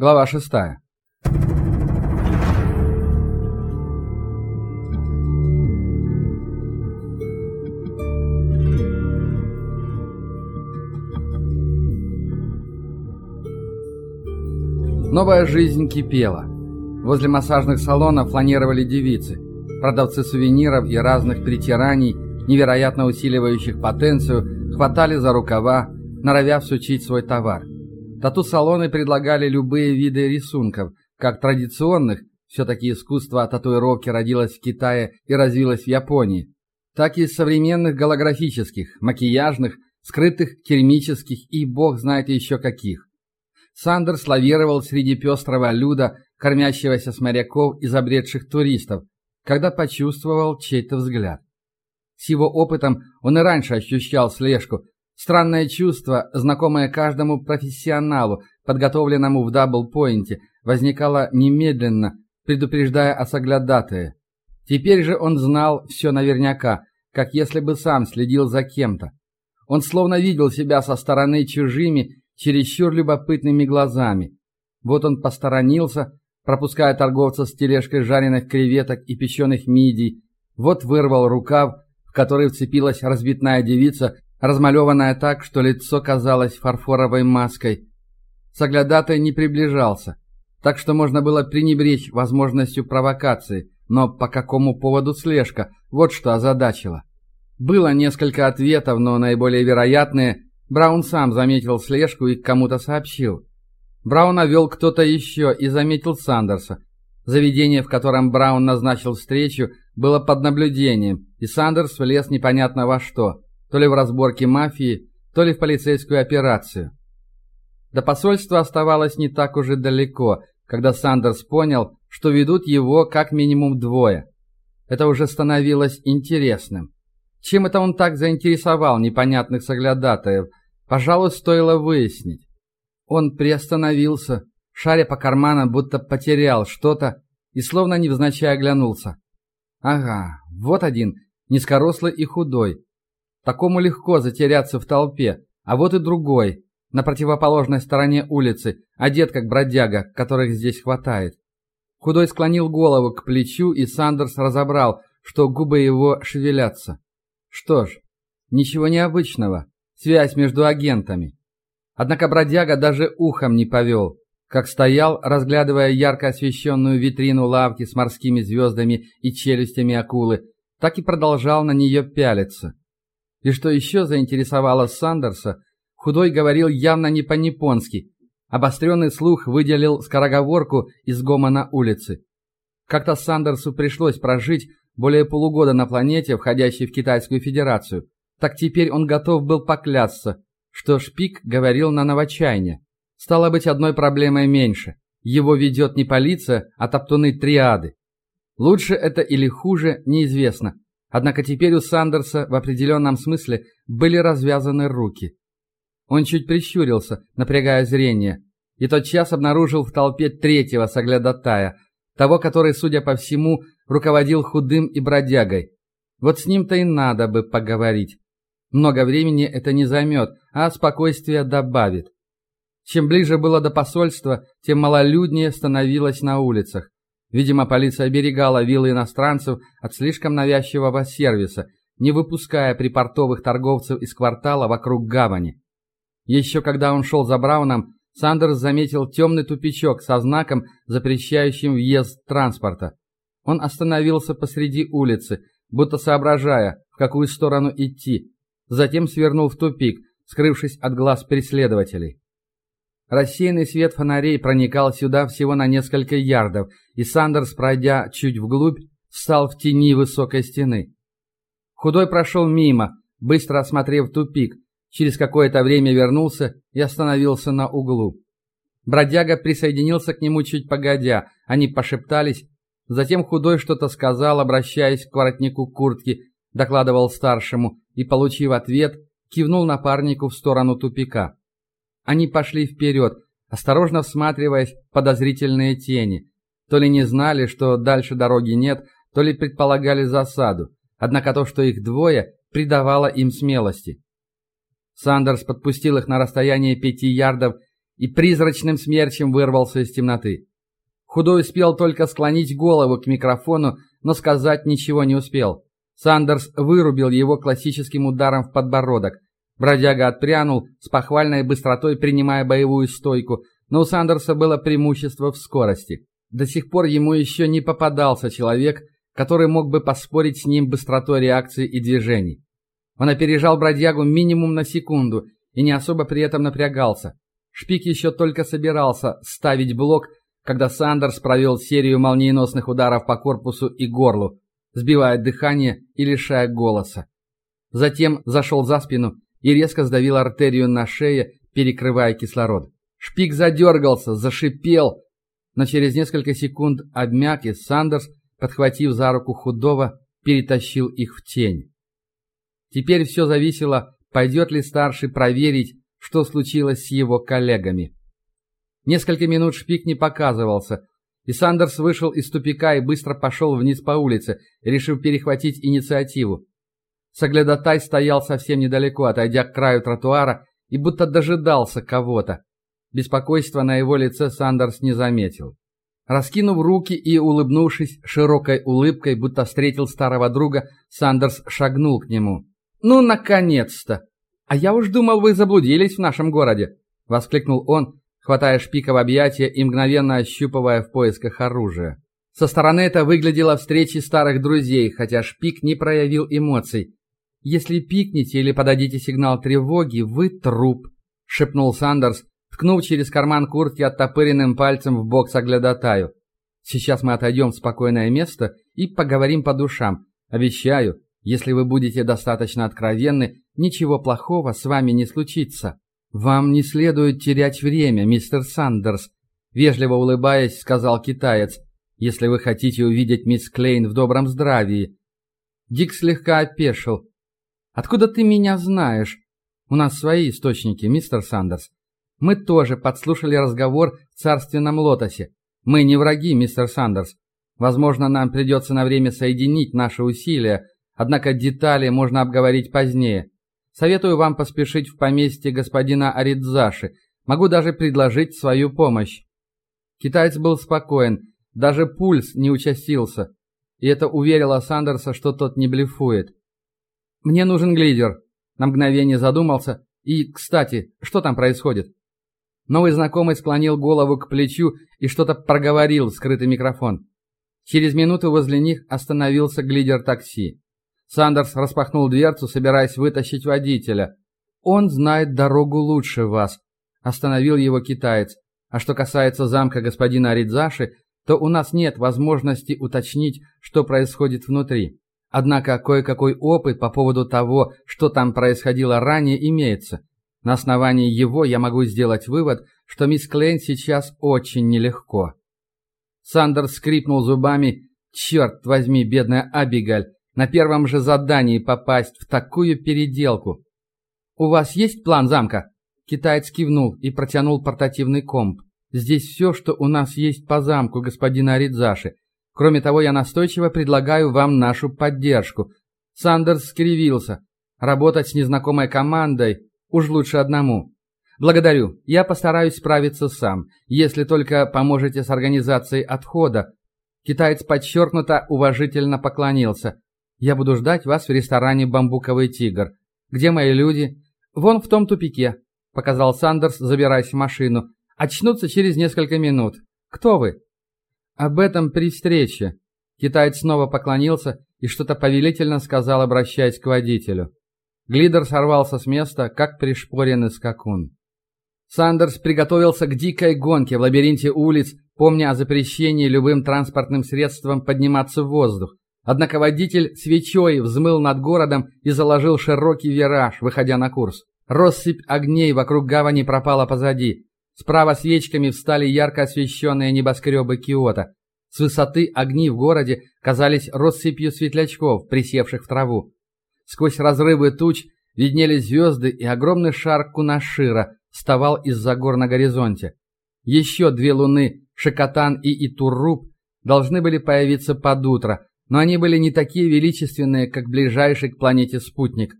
Глава шестая. Новая жизнь кипела. Возле массажных салонов фланировали девицы, продавцы сувениров и разных притираний, невероятно усиливающих потенцию, хватали за рукава, норовя всучить свой товар. Тату-салоны предлагали любые виды рисунков, как традиционных, все-таки искусство татуировки родилось в Китае и развилось в Японии, так и современных голографических, макияжных, скрытых керамических и бог знает еще каких. Сандерс лавировал среди пестрого люда, кормящегося с моряков и забредших туристов, когда почувствовал чей-то взгляд. С его опытом он и раньше ощущал слежку, Странное чувство, знакомое каждому профессионалу, подготовленному в даблпоинте, возникало немедленно, предупреждая о соглядатае. Теперь же он знал все наверняка, как если бы сам следил за кем-то. Он словно видел себя со стороны чужими, чересчур любопытными глазами. Вот он посторонился, пропуская торговца с тележкой жареных креветок и печеных мидий, вот вырвал рукав, в который вцепилась разбитная девица размалеванная так, что лицо казалось фарфоровой маской. Соглядатай не приближался, так что можно было пренебречь возможностью провокации, но по какому поводу слежка, вот что озадачило. Было несколько ответов, но наиболее вероятные Браун сам заметил слежку и кому-то сообщил. Брауна вел кто-то еще и заметил Сандерса. Заведение, в котором Браун назначил встречу, было под наблюдением, и Сандерс влез непонятно во что то ли в разборке мафии, то ли в полицейскую операцию. До посольства оставалось не так уже далеко, когда Сандерс понял, что ведут его как минимум двое. Это уже становилось интересным. Чем это он так заинтересовал непонятных соглядатаев, пожалуй, стоило выяснить. Он приостановился, шаря по карманам, будто потерял что-то, и словно невзначай оглянулся. Ага, вот один, низкорослый и худой, Такому легко затеряться в толпе, а вот и другой, на противоположной стороне улицы, одет как бродяга, которых здесь хватает. Худой склонил голову к плечу, и Сандерс разобрал, что губы его шевелятся. Что ж, ничего необычного, связь между агентами. Однако бродяга даже ухом не повел, как стоял, разглядывая ярко освещенную витрину лавки с морскими звездами и челюстями акулы, так и продолжал на нее пялиться. И что еще заинтересовало Сандерса, худой говорил явно не по-японски. Обостренный слух выделил скороговорку из гомона улицы. Как-то Сандерсу пришлось прожить более полугода на планете, входящей в Китайскую Федерацию. Так теперь он готов был поклясться, что Шпик говорил на новочайне. Стало быть, одной проблемой меньше. Его ведет не полиция, а топтуны триады. Лучше это или хуже, неизвестно. Однако теперь у Сандерса в определенном смысле были развязаны руки. Он чуть прищурился, напрягая зрение, и тотчас обнаружил в толпе третьего соглядатая, того, который, судя по всему, руководил худым и бродягой. Вот с ним-то и надо бы поговорить. Много времени это не займет, а спокойствие добавит. Чем ближе было до посольства, тем малолюднее становилось на улицах. Видимо, полиция оберегала виллы иностранцев от слишком навязчивого сервиса, не выпуская припортовых торговцев из квартала вокруг гавани. Еще когда он шел за Брауном, Сандерс заметил темный тупичок со знаком, запрещающим въезд транспорта. Он остановился посреди улицы, будто соображая, в какую сторону идти, затем свернул в тупик, скрывшись от глаз преследователей. Рассеянный свет фонарей проникал сюда всего на несколько ярдов, и Сандерс, пройдя чуть вглубь, встал в тени высокой стены. Худой прошел мимо, быстро осмотрев тупик, через какое-то время вернулся и остановился на углу. Бродяга присоединился к нему чуть погодя, они пошептались, затем Худой что-то сказал, обращаясь к воротнику куртки, докладывал старшему и, получив ответ, кивнул напарнику в сторону тупика. Они пошли вперед, осторожно всматриваясь в подозрительные тени. То ли не знали, что дальше дороги нет, то ли предполагали засаду. Однако то, что их двое, придавало им смелости. Сандерс подпустил их на расстояние пяти ярдов и призрачным смерчем вырвался из темноты. Худой успел только склонить голову к микрофону, но сказать ничего не успел. Сандерс вырубил его классическим ударом в подбородок. Бродяга отпрянул, с похвальной быстротой принимая боевую стойку, но у Сандерса было преимущество в скорости. До сих пор ему еще не попадался человек, который мог бы поспорить с ним быстротой реакции и движений. Он опережал бродягу минимум на секунду и не особо при этом напрягался. Шпик еще только собирался ставить блок, когда Сандерс провел серию молниеносных ударов по корпусу и горлу, сбивая дыхание и лишая голоса. Затем зашел за спину и резко сдавил артерию на шее, перекрывая кислород. Шпик задергался, зашипел, но через несколько секунд обмяк, и Сандерс, подхватив за руку худого, перетащил их в тень. Теперь все зависело, пойдет ли старший проверить, что случилось с его коллегами. Несколько минут Шпик не показывался, и Сандерс вышел из тупика и быстро пошел вниз по улице, решив перехватить инициативу. Соглядатай стоял совсем недалеко, отойдя к краю тротуара, и будто дожидался кого-то. Беспокойства на его лице Сандерс не заметил. Раскинув руки и улыбнувшись широкой улыбкой, будто встретил старого друга, Сандерс шагнул к нему. «Ну, наконец-то! А я уж думал, вы заблудились в нашем городе!» — воскликнул он, хватая шпика в объятия и мгновенно ощупывая в поисках оружия. Со стороны это выглядело встречей старых друзей, хотя шпик не проявил эмоций. «Если пикнете или подадите сигнал тревоги, вы труп», — шепнул Сандерс, ткнув через карман куртки оттопыренным пальцем в бок соглядатаю. «Сейчас мы отойдем в спокойное место и поговорим по душам. Обещаю, если вы будете достаточно откровенны, ничего плохого с вами не случится». «Вам не следует терять время, мистер Сандерс», — вежливо улыбаясь, сказал китаец, «если вы хотите увидеть мисс Клейн в добром здравии». Дик слегка опешил. «Откуда ты меня знаешь?» «У нас свои источники, мистер Сандерс. Мы тоже подслушали разговор в царственном лотосе. Мы не враги, мистер Сандерс. Возможно, нам придется на время соединить наши усилия, однако детали можно обговорить позднее. Советую вам поспешить в поместье господина Аридзаши. Могу даже предложить свою помощь». Китаец был спокоен, даже пульс не участился, и это уверило Сандерса, что тот не блефует. «Мне нужен глидер», — на мгновение задумался. «И, кстати, что там происходит?» Новый знакомый склонил голову к плечу и что-то проговорил в скрытый микрофон. Через минуту возле них остановился глидер такси. Сандерс распахнул дверцу, собираясь вытащить водителя. «Он знает дорогу лучше вас», — остановил его китаец. «А что касается замка господина Аридзаши, то у нас нет возможности уточнить, что происходит внутри. Однако кое-какой опыт по поводу того, что там происходило ранее, имеется. На основании его я могу сделать вывод, что мисс Клейн сейчас очень нелегко». Сандерс скрипнул зубами. «Черт возьми, бедная Абигаль, на первом же задании попасть в такую переделку. «У вас есть план замка?» Китаец кивнул и протянул портативный комп. «Здесь все, что у нас есть по замку господина Аридзаши. Кроме того, я настойчиво предлагаю вам нашу поддержку». Сандерс скривился. «Работать с незнакомой командой уж лучше одному». «Благодарю. Я постараюсь справиться сам, если только поможете с организацией отхода». Китаец подчеркнуто уважительно поклонился. Я буду ждать вас в ресторане «Бамбуковый тигр». Где мои люди? Вон в том тупике», — показал Сандерс, забираясь в машину. «Очнутся через несколько минут. Кто вы?» «Об этом при встрече». Китаец снова поклонился и что-то повелительно сказал, обращаясь к водителю. Глидер сорвался с места, как пришпоренный скакун. Сандерс приготовился к дикой гонке в лабиринте улиц, помня о запрещении любым транспортным средством подниматься в воздух. Однако водитель свечой взмыл над городом и заложил широкий вираж, выходя на курс. Россыпь огней вокруг гавани пропала позади. Справа свечками встали ярко освещенные небоскребы Киота. С высоты огни в городе казались россыпью светлячков, присевших в траву. Сквозь разрывы туч виднелись звезды, и огромный шар Кунашира вставал из-за гор на горизонте. Еще две луны, Шакатан и Итуруп, должны были появиться под утро, но они были не такие величественные, как ближайший к планете спутник.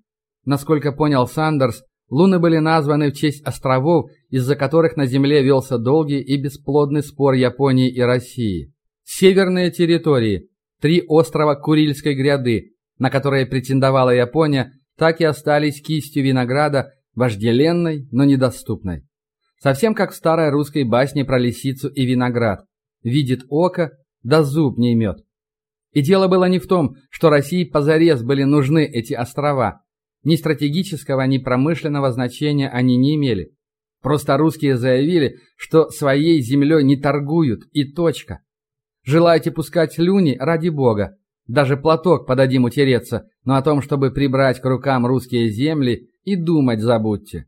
Насколько понял Сандерс, Луны были названы в честь островов, из-за которых на Земле велся долгий и бесплодный спор Японии и России. Северные территории, три острова Курильской гряды, на которые претендовала Япония, так и остались кистью винограда, вожделенной, но недоступной. Совсем как в старой русской басне про лисицу и виноград. Видит око, да зуб не имет. И дело было не в том, что России позарез были нужны эти острова. Ни стратегического, ни промышленного значения они не имели. Просто русские заявили, что своей землей не торгуют, и точка. Желаете пускать люни, ради бога. Даже платок подадим утереться, но о том, чтобы прибрать к рукам русские земли, и думать забудьте.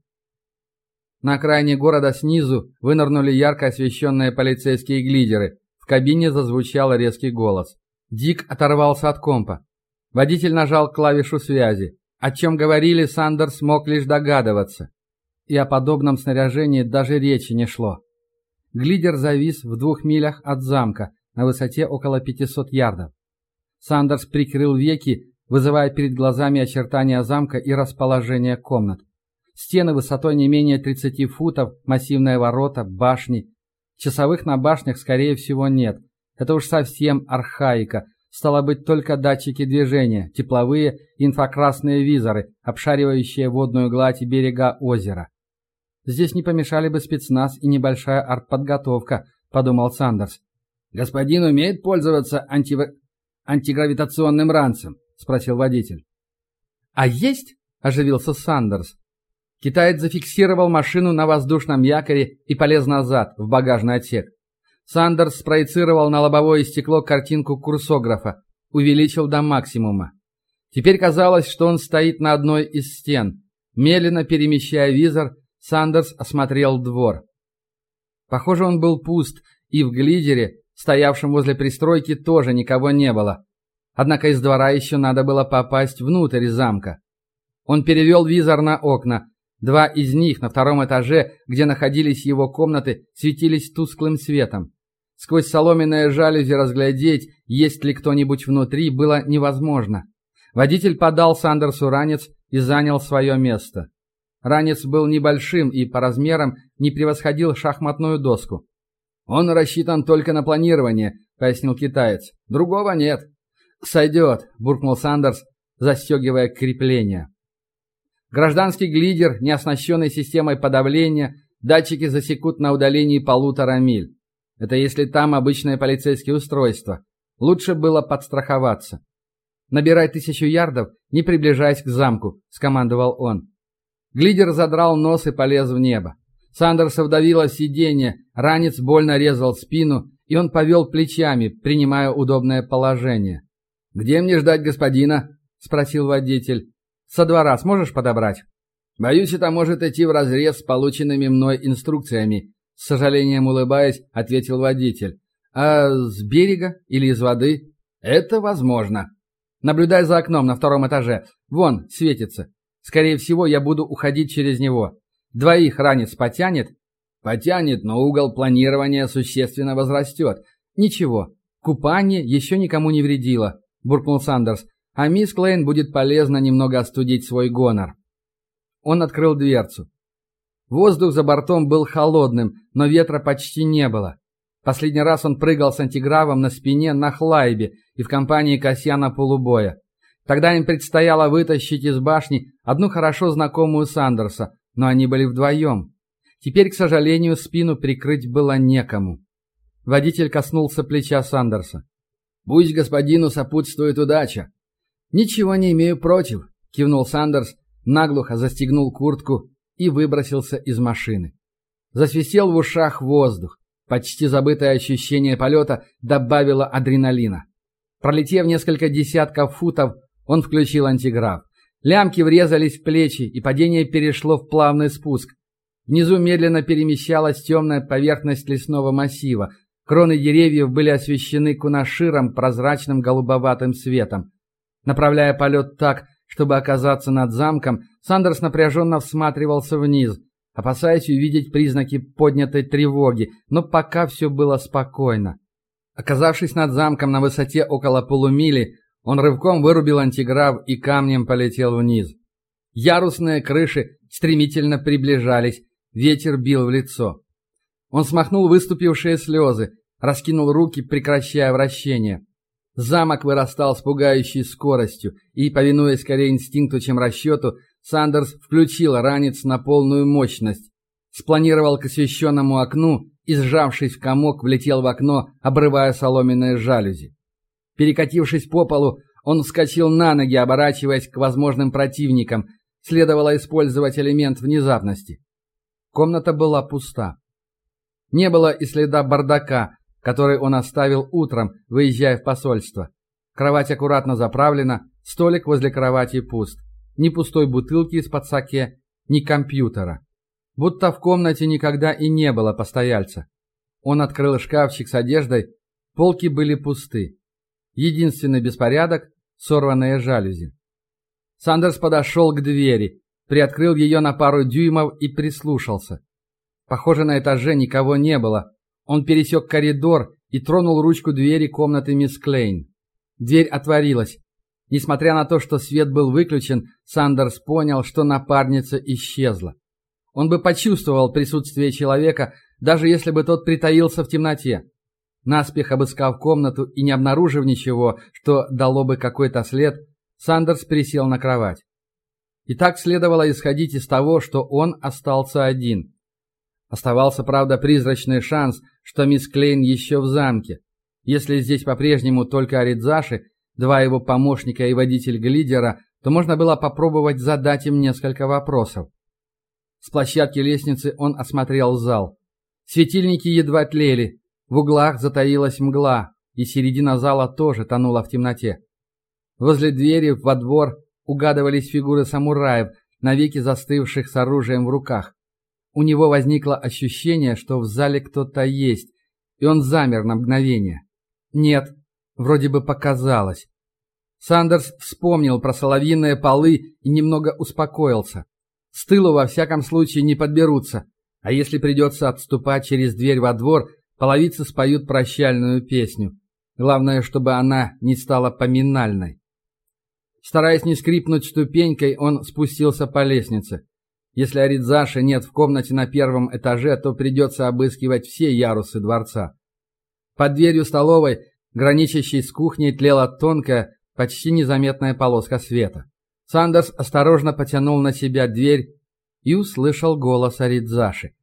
На окраине города снизу вынырнули ярко освещенные полицейские глидеры. В кабине зазвучал резкий голос. Дик оторвался от компа. Водитель нажал клавишу связи. О чем говорили, Сандерс мог лишь догадываться. И о подобном снаряжении даже речи не шло. Глидер завис в двух милях от замка, на высоте около 500 ярдов. Сандерс прикрыл веки, вызывая перед глазами очертания замка и расположение комнат. Стены высотой не менее 30 футов, массивные ворота, башни. Часовых на башнях, скорее всего, нет. Это уж совсем архаика. Стало быть, только датчики движения, тепловые инфракрасные визоры, обшаривающие водную гладь и берега озера. Здесь не помешали бы спецназ и небольшая артподготовка, подумал Сандерс. «Господин умеет пользоваться анти... антигравитационным ранцем?» – спросил водитель. «А есть?» – оживился Сандерс. Китаец зафиксировал машину на воздушном якоре и полез назад, в багажный отсек. Сандерс спроецировал на лобовое стекло картинку курсографа, увеличил до максимума. Теперь казалось, что он стоит на одной из стен. Медленно перемещая визор, Сандерс осмотрел двор. Похоже, он был пуст, и в глидере, стоявшем возле пристройки, тоже никого не было. Однако из двора еще надо было попасть внутрь замка. Он перевел визор на окна. Два из них на втором этаже, где находились его комнаты, светились тусклым светом. Сквозь соломенное жалюзи разглядеть, есть ли кто-нибудь внутри, было невозможно. Водитель подал Сандерсу ранец и занял свое место. Ранец был небольшим и по размерам не превосходил шахматную доску. «Он рассчитан только на планирование», — пояснил китаец. «Другого нет». «Сойдет», — буркнул Сандерс, застегивая крепление. Гражданский глидер, не оснащенный системой подавления, датчики засекут на удалении полутора миль. Это если там обычное полицейские устройства. Лучше было подстраховаться. «Набирай тысячу ярдов, не приближаясь к замку», — скомандовал он. Глидер задрал нос и полез в небо. Сандерса вдавило сиденье, ранец больно резал спину, и он повел плечами, принимая удобное положение. «Где мне ждать господина?» — спросил водитель. Со двора сможешь подобрать? Боюсь, это может идти вразрез с полученными мной инструкциями. С сожалением улыбаясь, ответил водитель. А с берега или из воды? Это возможно. Наблюдай за окном на втором этаже. Вон, светится. Скорее всего, я буду уходить через него. Двоих ранец потянет? Потянет, но угол планирования существенно возрастет. Ничего, купание еще никому не вредило, буркнул Сандерс а мисс Клейн будет полезно немного остудить свой гонор. Он открыл дверцу. Воздух за бортом был холодным, но ветра почти не было. Последний раз он прыгал с антигравом на спине на Хлайбе и в компании Касьяна Полубоя. Тогда им предстояло вытащить из башни одну хорошо знакомую Сандерса, но они были вдвоем. Теперь, к сожалению, спину прикрыть было некому. Водитель коснулся плеча Сандерса. «Пусть господину сопутствует удача. «Ничего не имею против», — кивнул Сандерс, наглухо застегнул куртку и выбросился из машины. Засвистел в ушах воздух. Почти забытое ощущение полета добавило адреналина. Пролетев несколько десятков футов, он включил антиграф. Лямки врезались в плечи, и падение перешло в плавный спуск. Внизу медленно перемещалась темная поверхность лесного массива. Кроны деревьев были освещены кунаширом прозрачным голубоватым светом. Направляя полет так, чтобы оказаться над замком, Сандерс напряженно всматривался вниз, опасаясь увидеть признаки поднятой тревоги, но пока все было спокойно. Оказавшись над замком на высоте около полумили, он рывком вырубил антиграф и камнем полетел вниз. Ярусные крыши стремительно приближались, ветер бил в лицо. Он смахнул выступившие слезы, раскинул руки, прекращая вращение. Замок вырастал с пугающей скоростью, и, повинуясь скорее инстинкту, чем расчету, Сандерс включил ранец на полную мощность. Спланировал к освещенному окну и, сжавшись в комок, влетел в окно, обрывая соломенные жалюзи. Перекатившись по полу, он вскочил на ноги, оборачиваясь к возможным противникам. Следовало использовать элемент внезапности. Комната была пуста. Не было и следа бардака, который он оставил утром, выезжая в посольство. Кровать аккуратно заправлена, столик возле кровати пуст. Ни пустой бутылки из-под саке, ни компьютера. Будто в комнате никогда и не было постояльца. Он открыл шкафчик с одеждой, полки были пусты. Единственный беспорядок – сорванные жалюзи. Сандерс подошел к двери, приоткрыл ее на пару дюймов и прислушался. Похоже, на этаже никого не было. Он пересек коридор и тронул ручку двери комнаты мисс Клейн. Дверь отворилась. Несмотря на то, что свет был выключен, Сандерс понял, что напарница исчезла. Он бы почувствовал присутствие человека, даже если бы тот притаился в темноте. Наспех обыскав комнату и не обнаружив ничего, что дало бы какой-то след, Сандерс присел на кровать. И так следовало исходить из того, что он остался один. Оставался, правда, призрачный шанс, что мисс Клейн еще в замке. Если здесь по-прежнему только Аридзаши, два его помощника и водитель глидера, то можно было попробовать задать им несколько вопросов. С площадки лестницы он осмотрел зал. Светильники едва тлели, в углах затаилась мгла, и середина зала тоже тонула в темноте. Возле двери во двор угадывались фигуры самураев, навеки застывших с оружием в руках. У него возникло ощущение, что в зале кто-то есть, и он замер на мгновение. Нет, вроде бы показалось. Сандерс вспомнил про соловьиные полы и немного успокоился. С тылу во всяком случае не подберутся, а если придется отступать через дверь во двор, половицы споют прощальную песню. Главное, чтобы она не стала поминальной. Стараясь не скрипнуть ступенькой, он спустился по лестнице. Если Аридзаши нет в комнате на первом этаже, то придется обыскивать все ярусы дворца. Под дверью столовой, граничащей с кухней, тлела тонкая, почти незаметная полоска света. Сандерс осторожно потянул на себя дверь и услышал голос Аридзаши.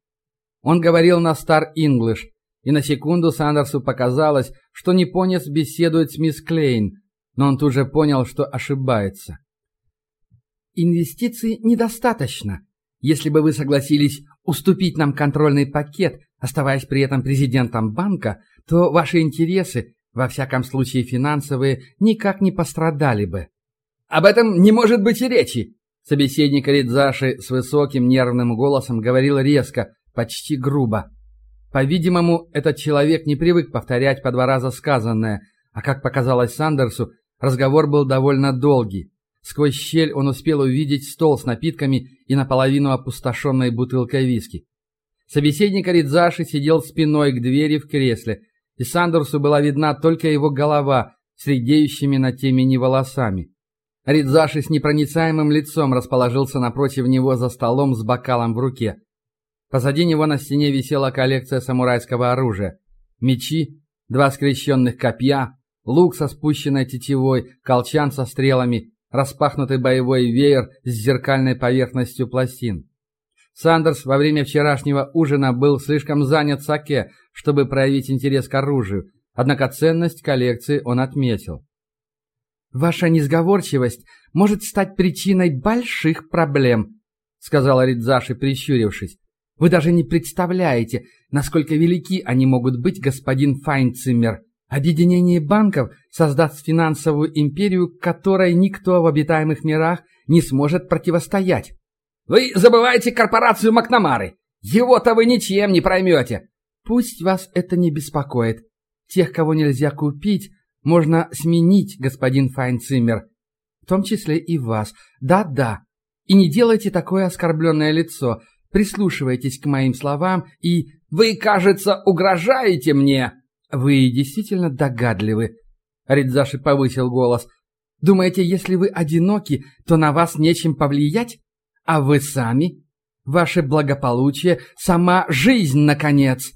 Он говорил на стар-инглиш, и на секунду Сандерсу показалось, что японец беседует с мисс Клейн, но он тут же понял, что ошибается. «Инвестиций недостаточно», если бы вы согласились уступить нам контрольный пакет, оставаясь при этом президентом банка, то ваши интересы, во всяком случае финансовые, никак не пострадали бы. Об этом не может быть и речи. Собеседник Ридзаши с высоким нервным голосом говорил резко, почти грубо. По-видимому, этот человек не привык повторять по два раза сказанное, а как показалось Сандерсу, разговор был довольно долгий. Сквозь щель он успел увидеть стол с напитками и наполовину опустошенной бутылкой виски. Собеседник Ридзаши сидел спиной к двери в кресле, и Сандерсу была видна только его голова с редеющими на темени волосами. Ридзаши с непроницаемым лицом расположился напротив него за столом с бокалом в руке. Позади него на стене висела коллекция самурайского оружия. Мечи, два скрещенных копья, лук со спущенной тетивой, колчан со стрелами распахнутый боевой веер с зеркальной поверхностью пластин. Сандерс во время вчерашнего ужина был слишком занят саке, чтобы проявить интерес к оружию, однако ценность коллекции он отметил. «Ваша несговорчивость может стать причиной больших проблем», сказала Ридзаши, прищурившись. «Вы даже не представляете, насколько велики они могут быть, господин Файнциммер. Объединение банков создаст финансовую империю, которой никто в обитаемых мирах не сможет противостоять. Вы забываете корпорацию Макнамары. Его-то вы ничем не проймете. Пусть вас это не беспокоит. Тех, кого нельзя купить, можно сменить, господин Файнциммер. В том числе и вас. Да-да. И не делайте такое оскорбленное лицо. Прислушивайтесь к моим словам и... «Вы, кажется, угрожаете мне!» «Вы действительно догадливы», — Ридзаши повысил голос. Думаете, если вы одиноки, то на вас нечем повлиять? А вы сами? Ваше благополучие — сама жизнь, наконец!»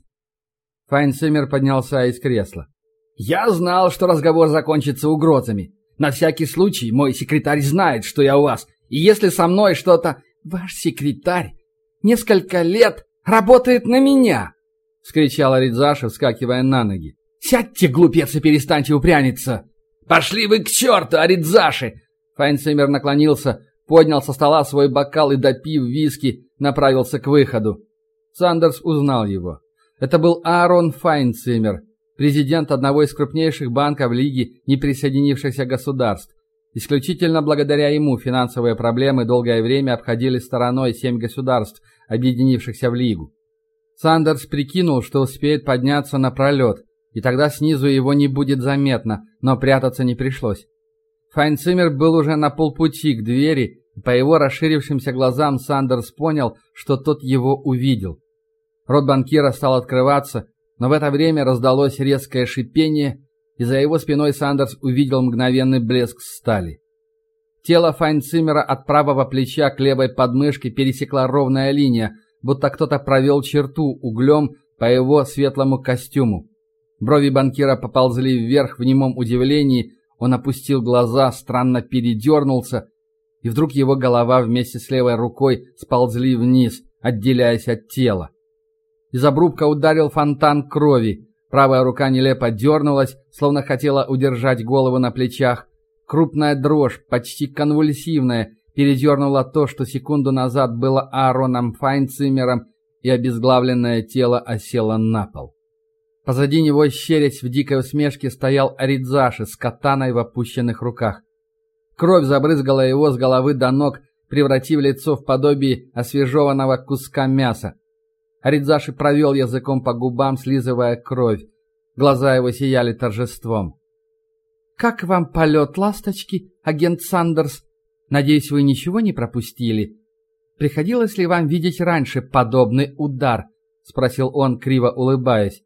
Файнциммер поднялся из кресла. «Я знал, что разговор закончится угрозами. На всякий случай мой секретарь знает, что я у вас. И если со мной что-то... Ваш секретарь несколько лет работает на меня!» — скричала Ридзаша, вскакивая на ноги. «Сядьте, глупец, и перестаньте упрямиться!» «Пошли вы к черту, Аридзаши!» Файнциммер наклонился, поднял со стола свой бокал и, допив виски, направился к выходу. Сандерс узнал его. Это был Аарон Файнциммер, президент одного из крупнейших банков Лиги неприсоединившихся государств. Исключительно благодаря ему финансовые проблемы долгое время обходили стороной семь государств, объединившихся в Лигу. Сандерс прикинул, что успеет подняться на пролет, и тогда снизу его не будет заметно, но прятаться не пришлось. Файнциммер был уже на полпути к двери, и по его расширившимся глазам Сандерс понял, что тот его увидел. Рот банкира стал открываться, но в это время раздалось резкое шипение, и за его спиной Сандерс увидел мгновенный блеск стали. Тело Файнциммера от правого плеча к левой подмышке пересекла ровная линия, будто кто-то провел черту углем по его светлому костюму. Брови банкира поползли вверх в немом удивлении, он опустил глаза, странно передернулся, и вдруг его голова вместе с левой рукой сползли вниз, отделяясь от тела. Из обрубка ударил фонтан крови. Правая рука нелепо дернулась, словно хотела удержать голову на плечах. Крупная дрожь, почти конвульсивная, передернула то, что секунду назад было Аароном Файнциммером, и обезглавленное тело осело на пол. Позади него, щерясь в дикой усмешке, стоял Аридзаши с катаной в опущенных руках. Кровь забрызгала его с головы до ног, превратив лицо в подобие освежеванного куска мяса. Аридзаши провел языком по губам, слизывая кровь. Глаза его сияли торжеством. «Как вам полет, ласточки, агент Сандерс? Надеюсь, вы ничего не пропустили? Приходилось ли вам видеть раньше подобный удар?» — спросил он, криво улыбаясь.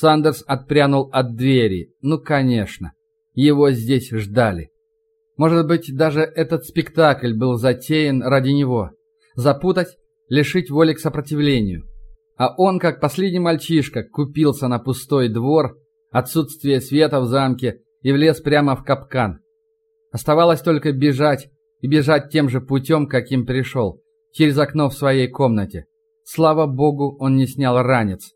Сандерс отпрянул от двери. «Ну, конечно. Его здесь ждали. Может быть, даже этот спектакль был затеян ради него. Запутать, лишить воли к сопротивлению. А он, как последний мальчишка, купился на пустой двор, отсутствие света в замке и влез прямо в капкан. Оставалось только бежать, и бежать тем же путем, каким пришел, через окно в своей комнате. Слава богу, он не снял ранец.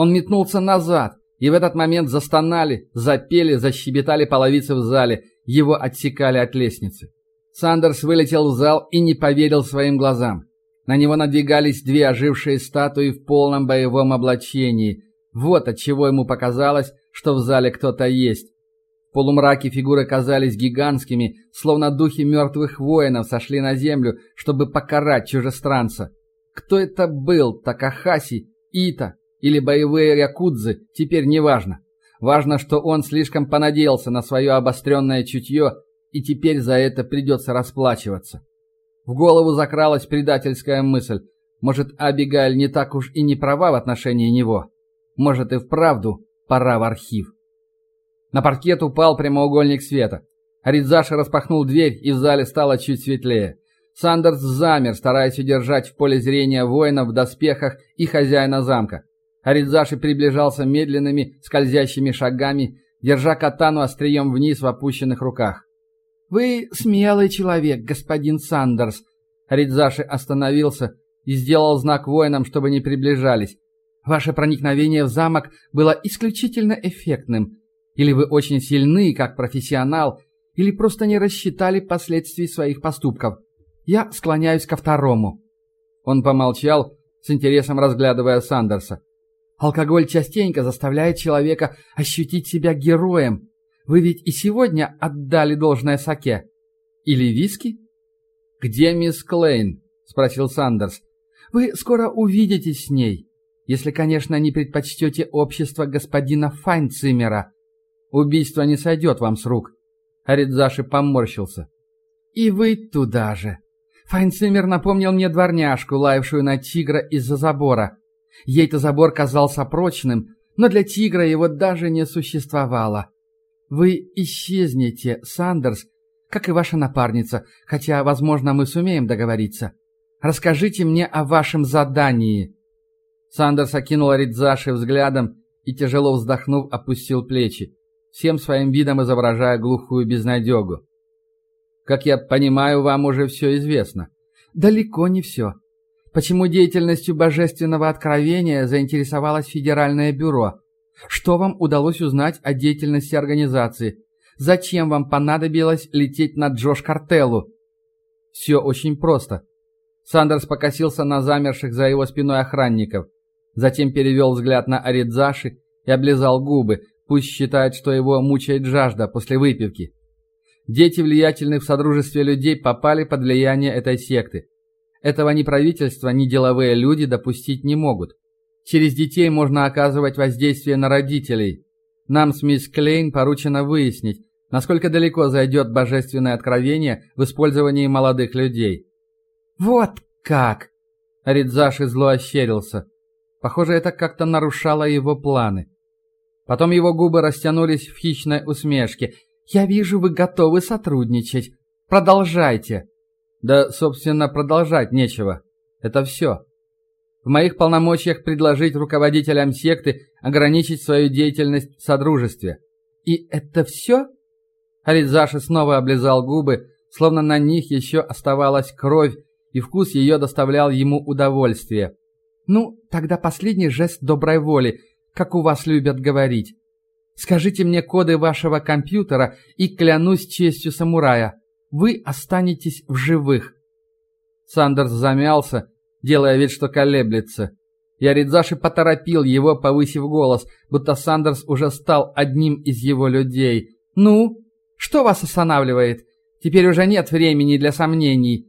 Он метнулся назад, и в этот момент застонали, запели, защебетали половицы в зале, его отсекали от лестницы. Сандерс вылетел в зал и не поверил своим глазам. На него надвигались две ожившие статуи в полном боевом облачении. Вот от чего ему показалось, что в зале кто-то есть. В полумраке фигуры казались гигантскими, словно духи мертвых воинов сошли на землю, чтобы покарать чужестранца. Кто это был, Такахаси, Ита или боевые якудзы, теперь не важно. Важно, что он слишком понадеялся на свое обостренное чутье, и теперь за это придется расплачиваться. В голову закралась предательская мысль. Может, Абигаэль не так уж и не права в отношении него. Может, и вправду пора в архив. На паркет упал прямоугольник света. Аридзаши распахнул дверь, и в зале стало чуть светлее. Сандерс замер, стараясь удержать в поле зрения воинов в доспехах и хозяина замка. Аридзаши приближался медленными, скользящими шагами, держа катану острием вниз в опущенных руках. «Вы смелый человек, господин Сандерс!» Ридзаши остановился и сделал знак воинам, чтобы не приближались. «Ваше проникновение в замок было исключительно эффектным. Или вы очень сильны, как профессионал, или просто не рассчитали последствий своих поступков. Я склоняюсь ко второму». Он помолчал, с интересом разглядывая Сандерса. «Алкоголь частенько заставляет человека ощутить себя героем, вы ведь и сегодня отдали должное Саке. Или виски? Где мисс Клейн? Спросил Сандерс. Вы скоро увидитесь с ней, если, конечно, не предпочтете общество господина Файнцимера. Убийство не сойдет вам с рук. Аридзаши поморщился. И вы туда же. Файнцимер напомнил мне дворняжку, лаявшую на тигра из-за забора. Ей-то забор казался прочным, но для тигра его даже не существовало. Вы исчезнете, Сандерс, как и ваша напарница, хотя, возможно, мы сумеем договориться. Расскажите мне о вашем задании». Сандерс окинул Ридзаши взглядом и, тяжело вздохнув, опустил плечи, всем своим видом изображая глухую безнадегу. «Как я понимаю, вам уже все известно». «Далеко не все. Почему деятельностью Божественного Откровения заинтересовалось Федеральное бюро? Что вам удалось узнать о деятельности организации? Зачем вам понадобилось лететь на Джош Картеллу?» «Все очень просто». Сандерс покосился на замерших за его спиной охранников – Затем перевел взгляд на Аридзаши и облизал губы, пусть считает, что его мучает жажда после выпивки. Дети влиятельных в Содружестве людей попали под влияние этой секты. Этого ни правительство, ни деловые люди допустить не могут. Через детей можно оказывать воздействие на родителей. Нам с мисс Клейн поручено выяснить, насколько далеко зайдет божественное откровение в использовании молодых людей. «Вот как!» Ридзаши зло ощерился. Похоже, это как-то нарушало его планы. Потом его губы растянулись в хищной усмешке. «Я вижу, вы готовы сотрудничать. Продолжайте». Да, собственно, продолжать нечего. Это все. В моих полномочиях предложить руководителям секты ограничить свою деятельность в Содружестве. И это все? Аридзаши снова облизал губы, словно на них еще оставалась кровь, и вкус ее доставлял ему удовольствие. Ну, тогда последний жест доброй воли, как у вас любят говорить. Скажите мне коды вашего компьютера и клянусь честью самурая, вы останетесь в живых. Сандерс замялся, делая вид, что колеблется. Яридзаши поторопил его, повысив голос, будто Сандерс уже стал одним из его людей. «Ну, что вас останавливает? Теперь уже нет времени для сомнений».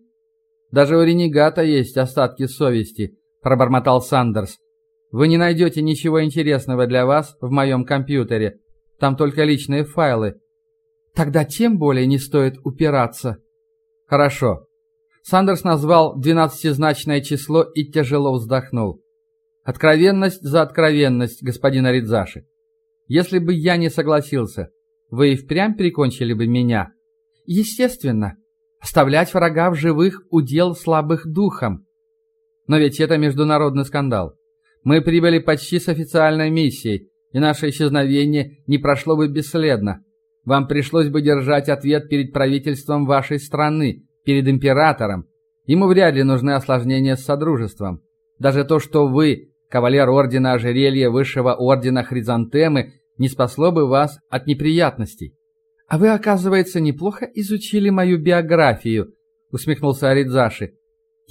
Даже у ренегата есть остатки совести. — пробормотал Сандерс. «Вы не найдете ничего интересного для вас в моем компьютере. Там только личные файлы. Тогда тем более не стоит упираться». «Хорошо». Сандерс назвал двенадцатизначное число и тяжело вздохнул. «Откровенность за откровенность, господин Аридзаши. Если бы я не согласился, вы и впрямь прикончили бы меня?» «Естественно. Оставлять врага в живых – удел слабых духом. Но ведь это международный скандал. Мы прибыли почти с официальной миссией, и наше исчезновение не прошло бы бесследно. Вам пришлось бы держать ответ перед правительством вашей страны, перед императором. Ему вряд ли нужны осложнения с Содружеством. Даже то, что вы, кавалер Ордена Ожерелья Высшего Ордена Хризантемы, не спасло бы вас от неприятностей. «А вы, оказывается, неплохо изучили мою биографию», — усмехнулся Аридзаши.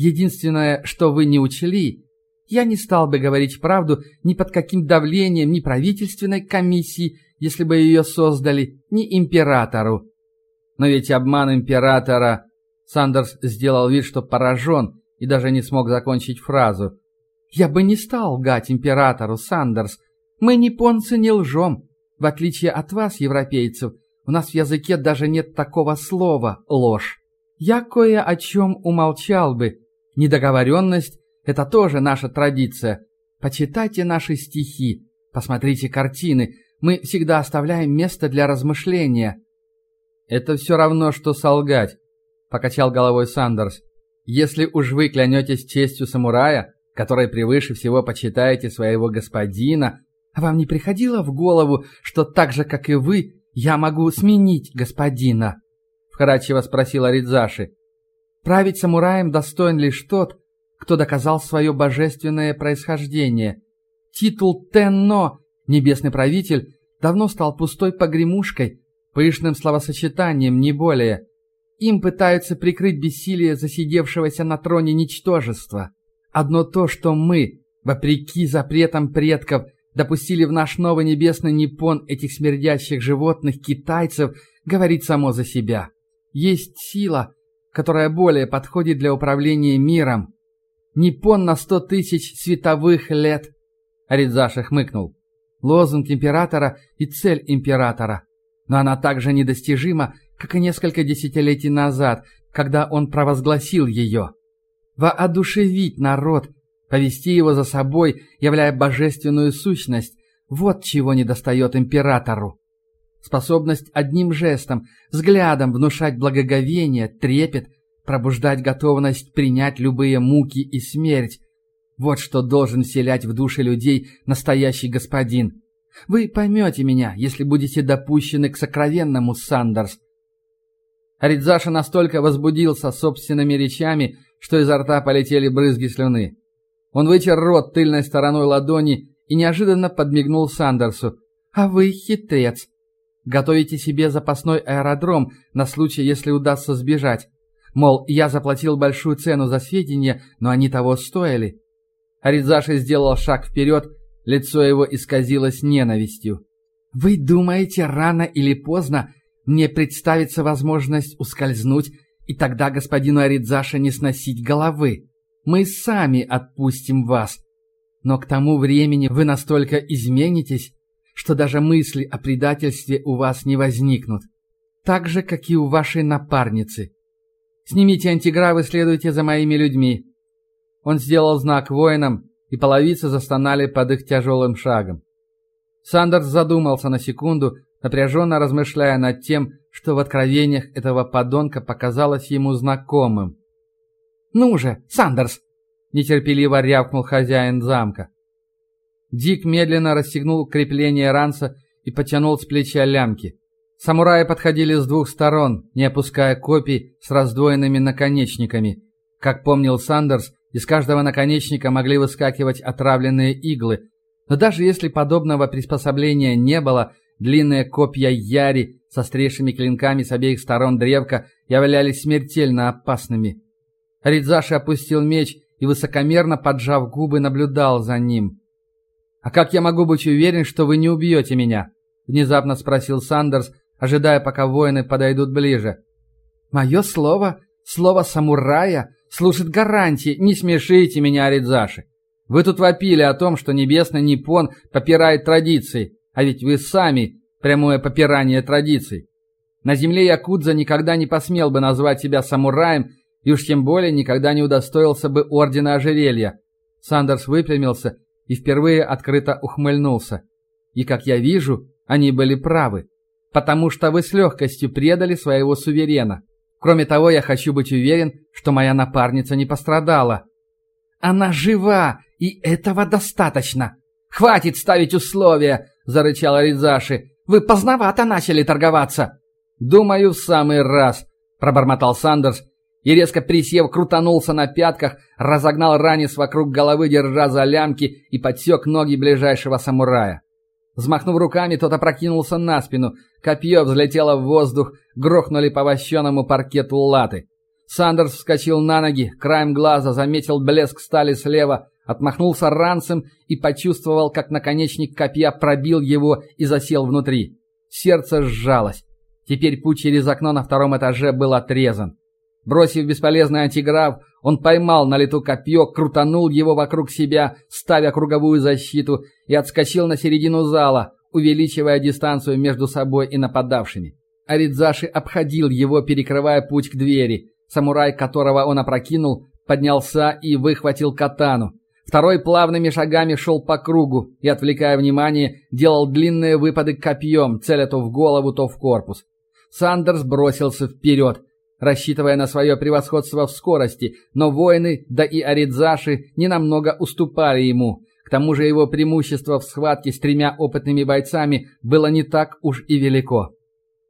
Единственное, что вы не учли, я не стал бы говорить правду ни под каким давлением ни правительственной комиссии, если бы ее создали, ни императору. Но ведь обман императора... Сандерс сделал вид, что поражен, и даже не смог закончить фразу. «Я бы не стал лгать императору, Сандерс. Мы, японцы, не лжем. В отличие от вас, европейцев, у нас в языке даже нет такого слова «ложь». Я кое о чем умолчал бы, Недоговоренность – это тоже наша традиция. Почитайте наши стихи, посмотрите картины. Мы всегда оставляем место для размышления. Это все равно, что солгать, покачал головой Сандерс. Если уж вы клянетесь честью самурая, который превыше всего почитаете своего господина, вам не приходило в голову, что так же, как и вы, я могу сменить господина? Вкратчиво спросила Ридзаши. Править самураем достоин лишь тот, кто доказал свое божественное происхождение. Титул Тенно, небесный правитель, давно стал пустой погремушкой, пышным словосочетанием, не более. Им пытаются прикрыть бессилие засидевшегося на троне ничтожества. Одно то, что мы, вопреки запретам предков, допустили в наш новый небесный Непон этих смердящих животных китайцев, говорит само за себя. Есть сила, которая более подходит для управления миром. Непон на сто тысяч световых лет. Аридзаша хмыкнул. Лозунг императора и цель императора. Но она также недостижима, как и несколько десятилетий назад, когда он провозгласил ее. Воодушевить народ, повести его за собой, являя божественную сущность, вот чего недостает императору. способность одним жестом, взглядом внушать благоговение, трепет, пробуждать готовность принять любые муки и смерть. Вот что должен вселять в души людей настоящий господин. Вы поймете меня, если будете допущены к сокровенному, Сандерс. Аридзаша настолько возбудился собственными речами, что изо рта полетели брызги слюны. Он вытер рот тыльной стороной ладони и неожиданно подмигнул Сандерсу. «А вы хитрец. Готовите себе запасной аэродром на случай, если удастся сбежать. Мол, я заплатил большую цену за сведения, но они того стоили». Аридзаши сделал шаг вперед, лицо его исказилось ненавистью. «Вы думаете, рано или поздно мне представится возможность ускользнуть, и тогда господину Аридзаше не сносить головы? Мы сами отпустим вас. Но к тому времени вы настолько изменитесь, что даже мысли о предательстве у вас не возникнут. Так же, как и у вашей напарницы. Снимите антигравы, следуйте за моими людьми. Он сделал знак воинам, и половицы застонали под их тяжелым шагом. Сандерс задумался на секунду, напряженно размышляя над тем, что в откровениях этого подонка показалось ему знакомым. «Ну же, Сандерс!» – нетерпеливо рявкнул хозяин замка. Дик медленно расстегнул крепление ранца и потянул с плеча лямки. Самураи подходили с двух сторон, не опуская копий с раздвоенными наконечниками. Как помнил Сандерс, из каждого наконечника могли выскакивать отравленные иглы. Но даже если подобного приспособления не было, длинные копья яри со острейшими клинками с обеих сторон древка являлись смертельно опасными. Ридзаши опустил меч и, высокомерно поджав губы, наблюдал за ним. «А как я могу быть уверен, что вы не убьете меня?» — внезапно спросил Сандерс, ожидая, пока воины подойдут ближе. «Мое слово, слово самурая, служит гарантией. Не смешите меня, Аридзаши. Вы тут вопили о том, что небесный Ниппон попирает традиции, а ведь вы сами прямое попирание традиций. На земле Якудза никогда не посмел бы назвать себя самураем и уж тем более никогда не удостоился бы ордена ожерелья. Сандерс выпрямился и впервые открыто ухмыльнулся. И, как я вижу, они были правы потому что вы с легкостью предали своего суверена. Кроме того, я хочу быть уверен, что моя напарница не пострадала. Она жива, и этого достаточно. Хватит ставить условия, зарычал Ризаши. Вы поздновато начали торговаться. Думаю, в самый раз, пробормотал Сандерс и резко присев, крутанулся на пятках, разогнал ранец вокруг головы, держа за лямки и подсек ноги ближайшего самурая. Взмахнув руками, тот опрокинулся на спину. Копье взлетело в воздух, грохнули по вощеному паркету латы. Сандерс вскочил на ноги, краем глаза заметил блеск стали слева, отмахнулся ранцем и почувствовал, как наконечник копья пробил его и засел внутри. Сердце сжалось. Теперь путь через окно на втором этаже был отрезан. Бросив бесполезный антиграф, он поймал на лету копье, крутанул его вокруг себя, ставя круговую защиту, и отскочил на середину зала, увеличивая дистанцию между собой и нападавшими. Аридзаши обходил его, перекрывая путь к двери. Самурай, которого он опрокинул, поднялся и выхватил катану. Второй плавными шагами шел по кругу и, отвлекая внимание, делал длинные выпады копьем, целя то в голову, то в корпус. Сандерс бросился вперед рассчитывая на свое превосходство в скорости, но воины, да и аридзаши, ненамного уступали ему. К тому же его преимущество в схватке с тремя опытными бойцами было не так уж и велико.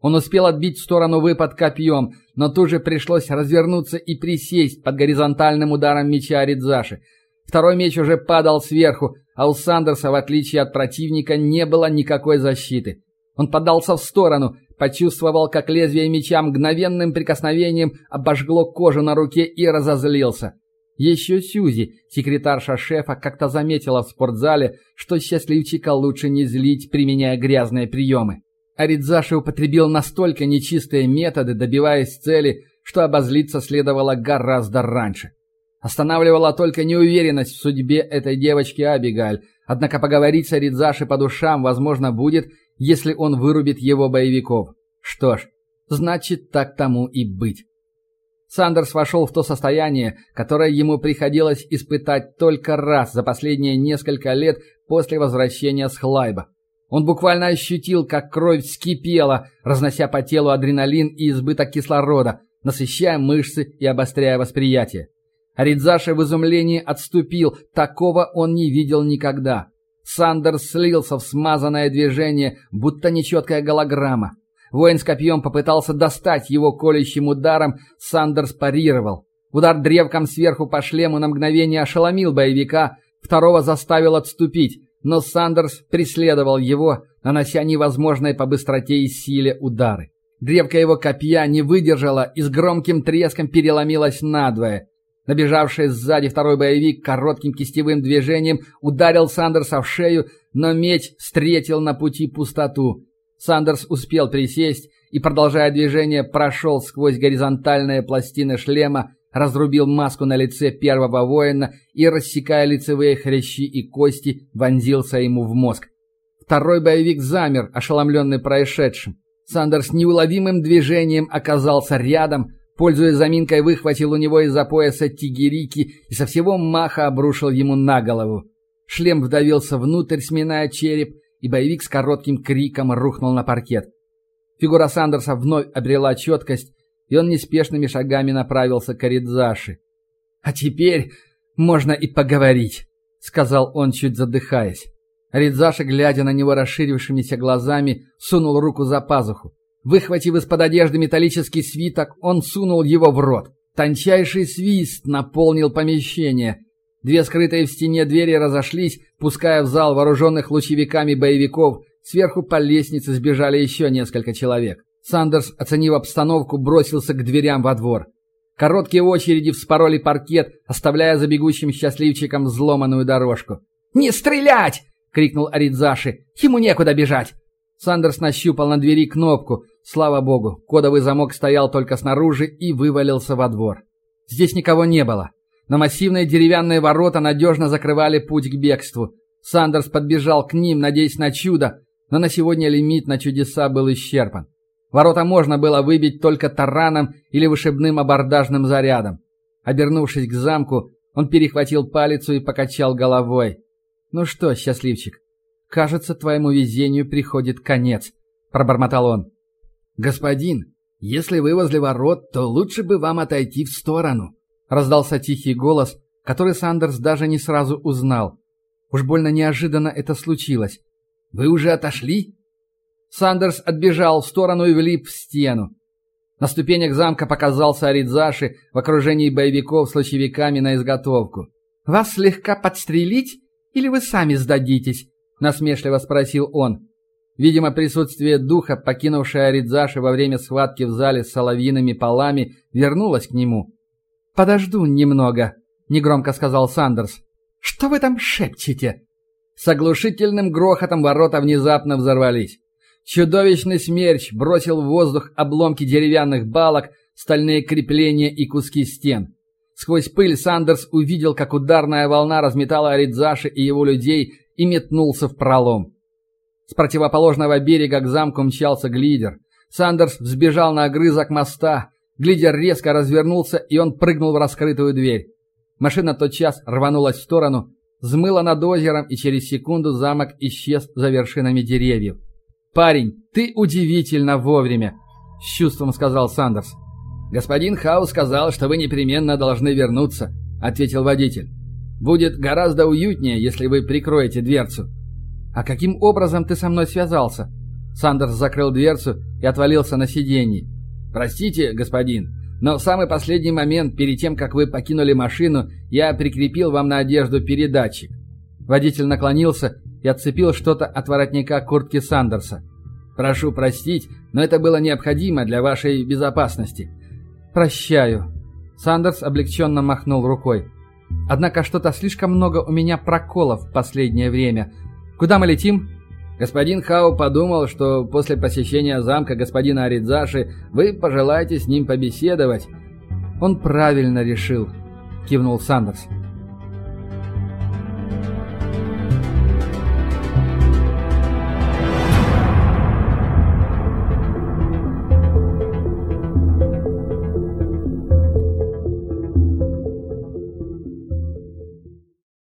Он успел отбить в сторону выпад копьем, но тут же пришлось развернуться и присесть под горизонтальным ударом меча Аридзаши. Второй меч уже падал сверху, а у Сандерса, в отличие от противника, не было никакой защиты. Он подался в сторону, почувствовал, как лезвие меча мгновенным прикосновением обожгло кожу на руке и разозлился. Еще Сюзи, секретарша шефа, как-то заметила в спортзале, что счастливчика лучше не злить, применяя грязные приемы. Аридзаши употребил настолько нечистые методы, добиваясь цели, что обозлиться следовало гораздо раньше. Останавливала только неуверенность в судьбе этой девочки Абигаль, однако поговорить с Аридзаши по душам, возможно, будет, если он вырубит его боевиков. Что ж, значит так тому и быть. Сандерс вошел в то состояние, которое ему приходилось испытать только раз за последние несколько лет после возвращения с Хлайба. Он буквально ощутил, как кровь вскипела, разнося по телу адреналин и избыток кислорода, насыщая мышцы и обостряя восприятие. Аридзаши в изумлении отступил, такого он не видел никогда. Сандерс слился в смазанное движение, будто нечеткая голограмма. Воин с копьем попытался достать его колющим ударом, Сандерс парировал. Удар древком сверху по шлему на мгновение ошеломил боевика, второго заставил отступить, но Сандерс преследовал его, нанося невозможные по быстроте и силе удары. Древко его копья не выдержала и с громким треском переломилась надвое. Набежавший сзади второй боевик коротким кистевым движением ударил Сандерса в шею, но меч встретил на пути пустоту. Сандерс успел присесть и, продолжая движение, прошел сквозь горизонтальные пластины шлема, разрубил маску на лице первого воина и, рассекая лицевые хрящи и кости, вонзился ему в мозг. Второй боевик замер, ошеломленный происшедшим. Сандерс неуловимым движением оказался рядом, пользуясь заминкой, выхватил у него из-за пояса тигерики и со всего маха обрушил ему на голову. Шлем вдавился внутрь, сминая череп, и боевик с коротким криком рухнул на паркет. Фигура Сандерса вновь обрела четкость, и он неспешными шагами направился к Аридзаши. «А теперь можно и поговорить», — сказал он, чуть задыхаясь. Ридзаша, глядя на него расширившимися глазами, сунул руку за пазуху. Выхватив из-под одежды металлический свиток, он сунул его в рот. Тончайший свист наполнил помещение. Две скрытые в стене двери разошлись, пуская в зал вооруженных лучевиками боевиков. Сверху по лестнице сбежали еще несколько человек. Сандерс, оценив обстановку, бросился к дверям во двор. Короткие очереди вспороли паркет, оставляя за бегущим счастливчиком взломанную дорожку. «Не стрелять!» — крикнул Аридзаши. «Ему некуда бежать!» Сандерс нащупал на двери кнопку. Слава богу, кодовый замок стоял только снаружи и вывалился во двор. Здесь никого не было. Но массивные деревянные ворота надежно закрывали путь к бегству. Сандерс подбежал к ним, надеясь на чудо, но на сегодня лимит на чудеса был исчерпан. Ворота можно было выбить только тараном или вышибным абордажным зарядом. Обернувшись к замку, он перехватил палицу и покачал головой. «Ну что, счастливчик, кажется, твоему везению приходит конец», — пробормотал он. «Господин, если вы возле ворот, то лучше бы вам отойти в сторону», — раздался тихий голос, который Сандерс даже не сразу узнал. Уж больно неожиданно это случилось. «Вы уже отошли?» Сандерс отбежал в сторону и влип в стену. На ступенях замка показался Аридзаши в окружении боевиков с лучевиками на изготовку. «Вас слегка подстрелить или вы сами сдадитесь?» — насмешливо спросил он. Видимо, присутствие духа, покинувшее Аридзаши во время схватки в зале с соловьиными полами, вернулось к нему. «Подожду немного», — негромко сказал Сандерс. «Что вы там шепчете?» С оглушительным грохотом ворота внезапно взорвались. Чудовищный смерч бросил в воздух обломки деревянных балок, стальные крепления и куски стен. Сквозь пыль Сандерс увидел, как ударная волна разметала Аридзаши и его людей и метнулся в пролом. С противоположного берега к замку мчался глидер. Сандерс взбежал на огрызок моста. Глидер резко развернулся, и он прыгнул в раскрытую дверь. Машина тотчас рванулась в сторону, взмыла над озером, и через секунду замок исчез за вершинами деревьев. «Парень, ты удивительно вовремя», — с чувством сказал Сандерс. «Господин Хау сказал, что вы непременно должны вернуться», — ответил водитель. «Будет гораздо уютнее, если вы прикроете дверцу». «А каким образом ты со мной связался?» Сандерс закрыл дверцу и отвалился на сиденье. «Простите, господин, но в самый последний момент, перед тем, как вы покинули машину, я прикрепил вам на одежду передатчик». Водитель наклонился и отцепил что-то от воротника куртки Сандерса. «Прошу простить, но это было необходимо для вашей безопасности». «Прощаю». Сандерс облегченно махнул рукой. «Однако что-то слишком много у меня проколов в последнее время. Куда мы летим?» Господин Хау подумал, что после посещения замка господина Аридзаши вы пожелаете с ним побеседовать. Он правильно решил, кивнул Сандерс.